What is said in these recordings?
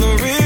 Zandvoort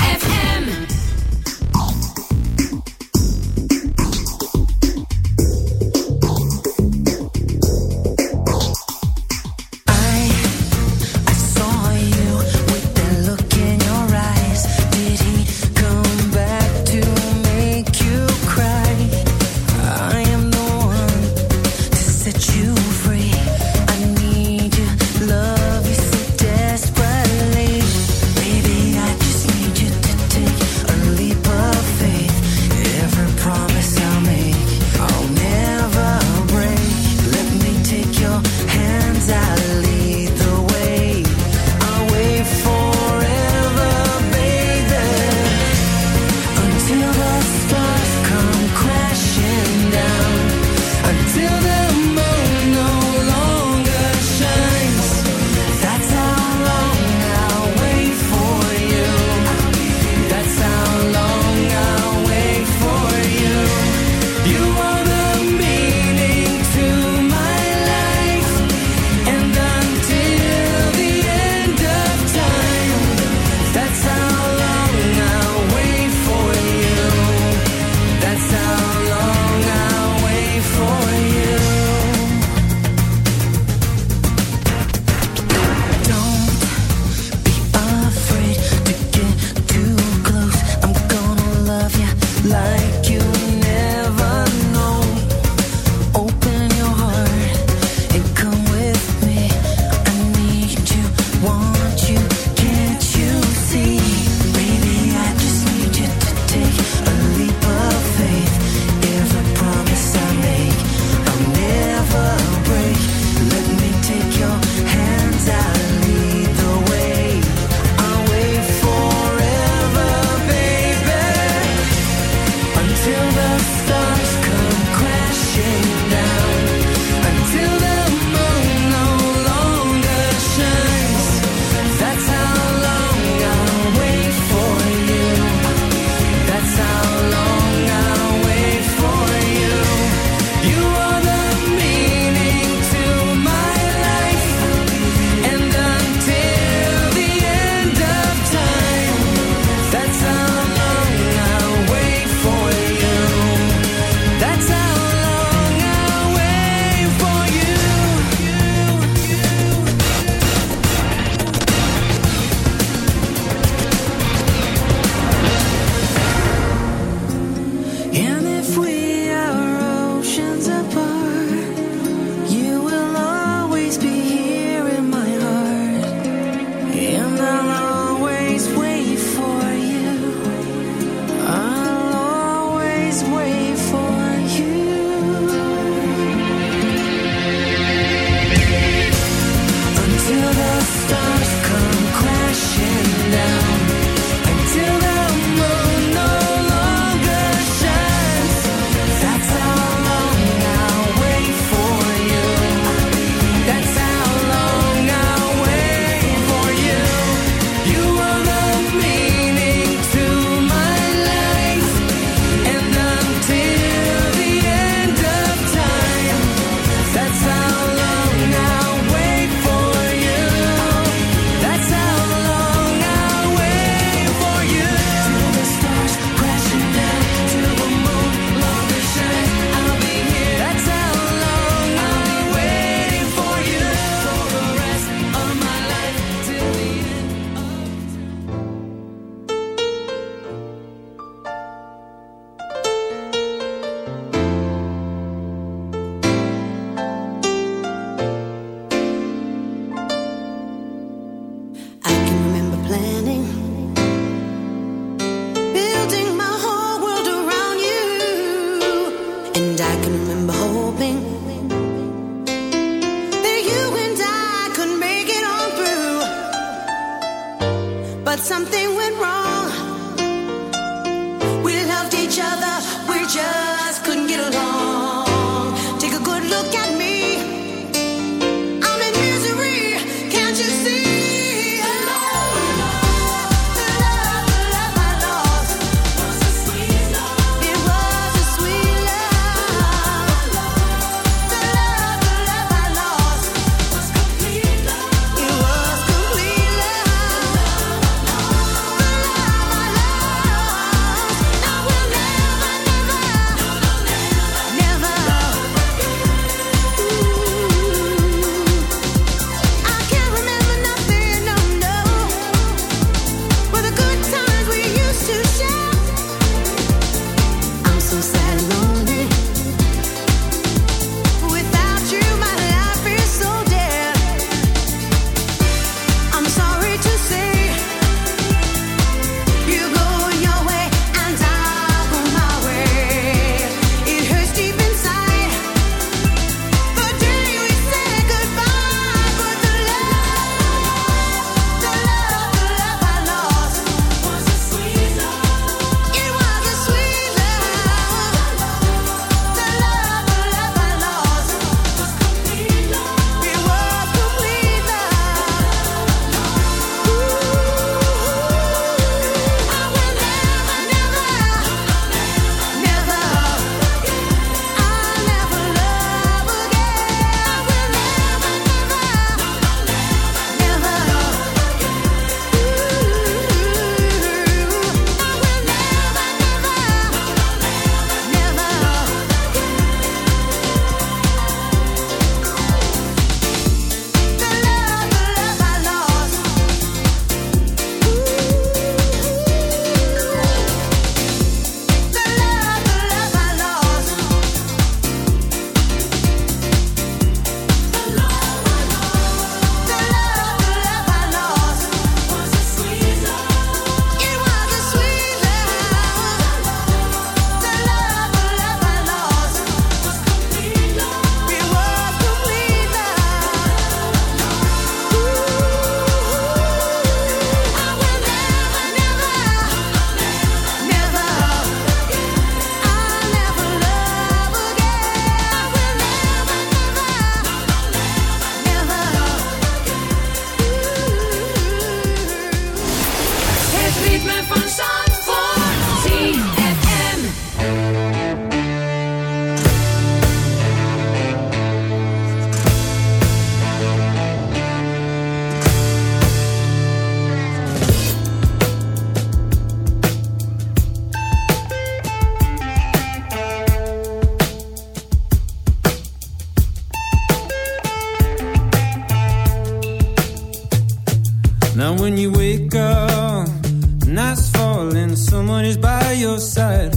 nights falling, someone is by your side.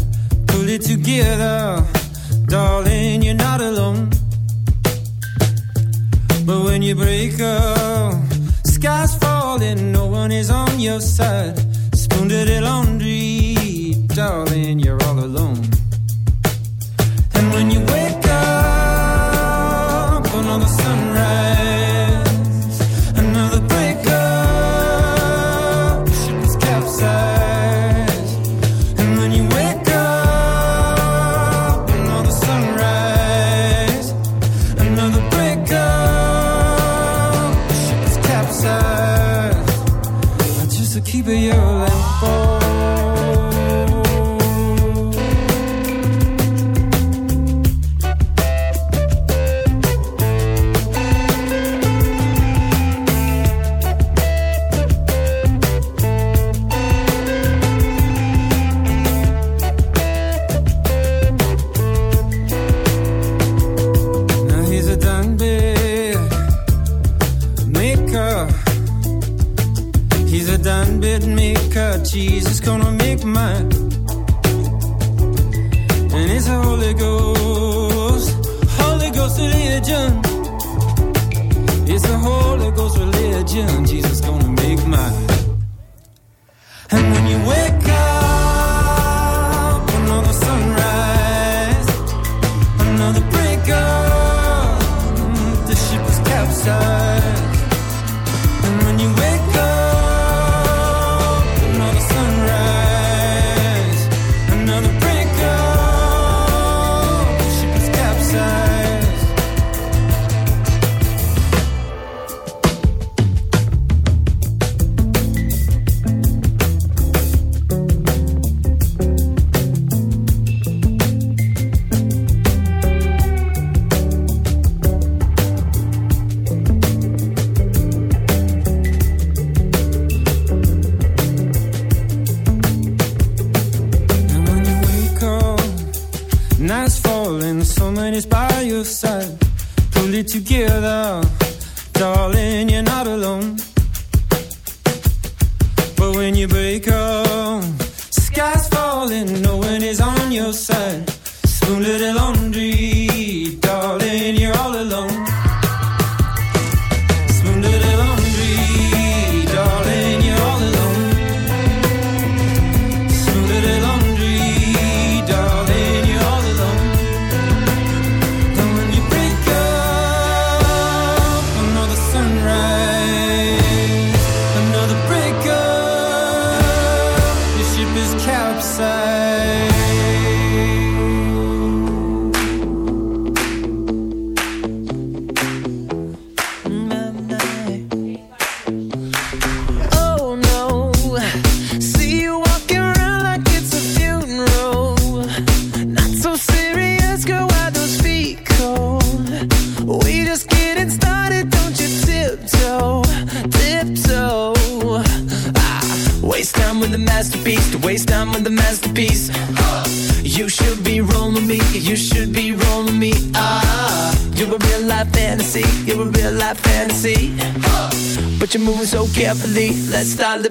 Pull it together, darling, you're not alone. But when you break up, sky's falling, no one is on your side. Spoon to the laundry, darling, you're all alone.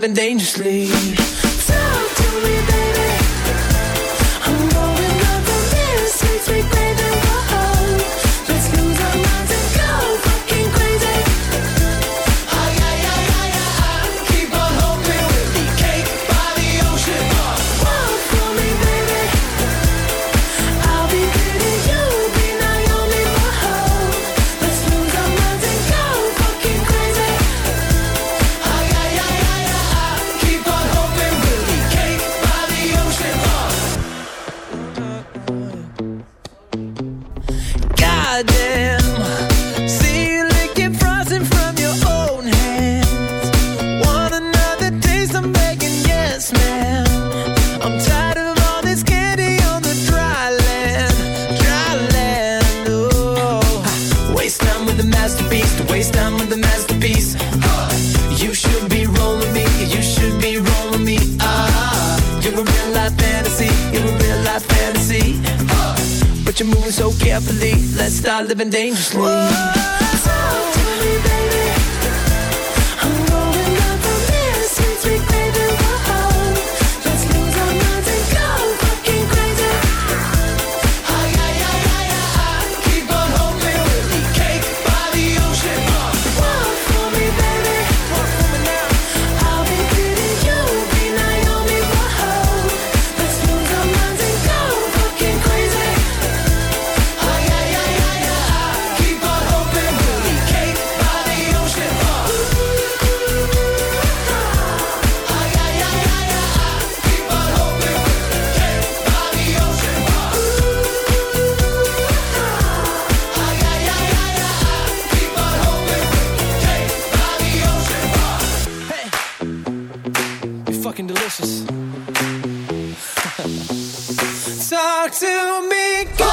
living dangerously. Talk to me, baby. I'm going up on this. living dangerously. Talk to me. Go.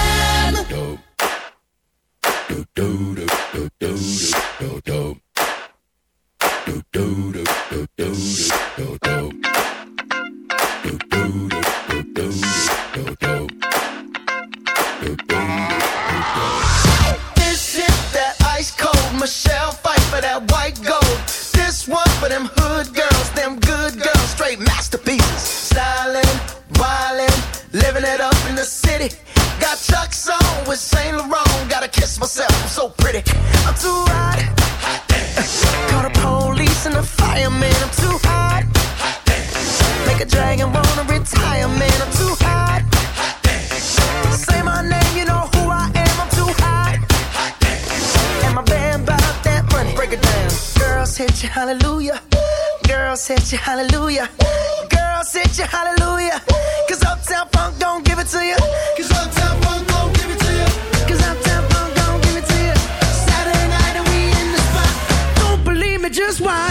Dragon wanna retire, man. I'm too hot. hot Say my name, you know who I am. I'm too hot. hot And my band bought that money. Break it down. Girls hit you, hallelujah. Girls hit you, hallelujah. Girls hit you, hallelujah. Cause Uptown Funk don't give it to you. Cause Uptown Funk don't give it to you. Cause Uptown Funk don't give it to you. Saturday night and we in the spot. Don't believe me, just watch.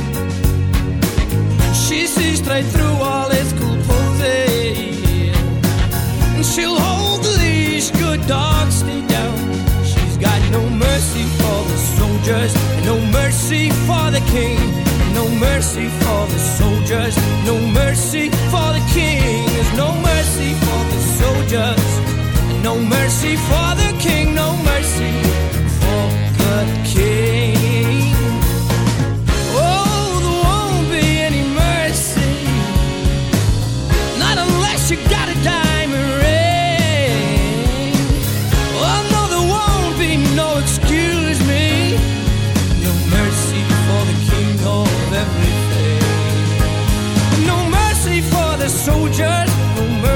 Straight through all his cool poses. And she'll hold the leash, good dog, stay down. She's got no mercy for the soldiers, no mercy for the king, no mercy for the soldiers, no mercy for the king. There's no mercy for the soldiers, no mercy for the king, no mercy